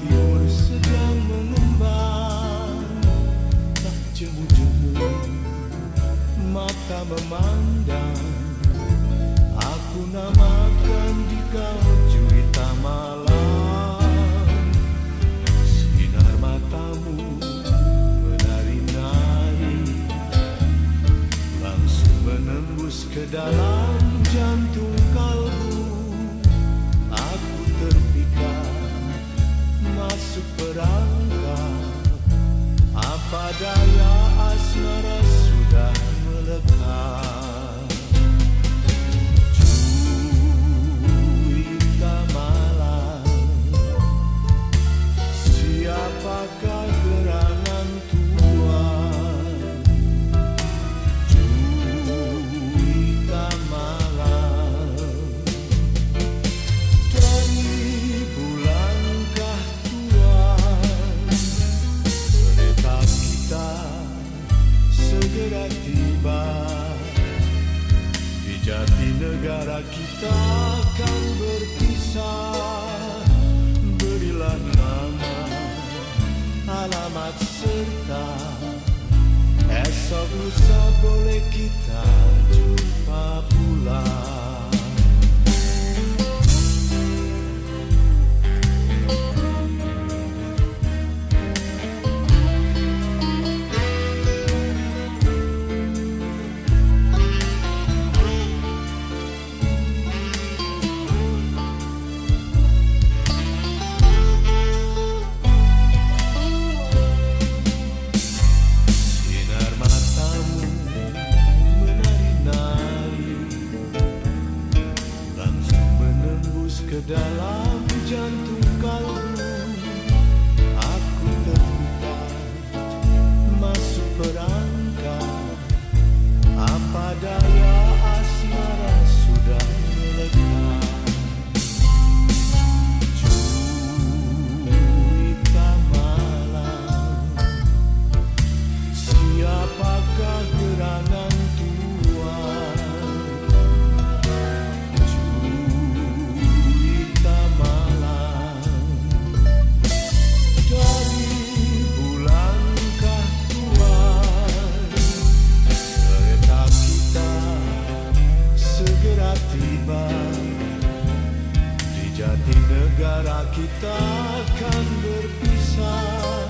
timur sedang mengembang. Tak jemu-jemu mata memandang. Aku namakan di kau juwita malam. Sinar matamu menari-nari. Langsung menembus ke dalam. Kita akan berpisah. Berilah nama, alamat serta. Esok lusa boleh kita jumpa pula kita akan berpisah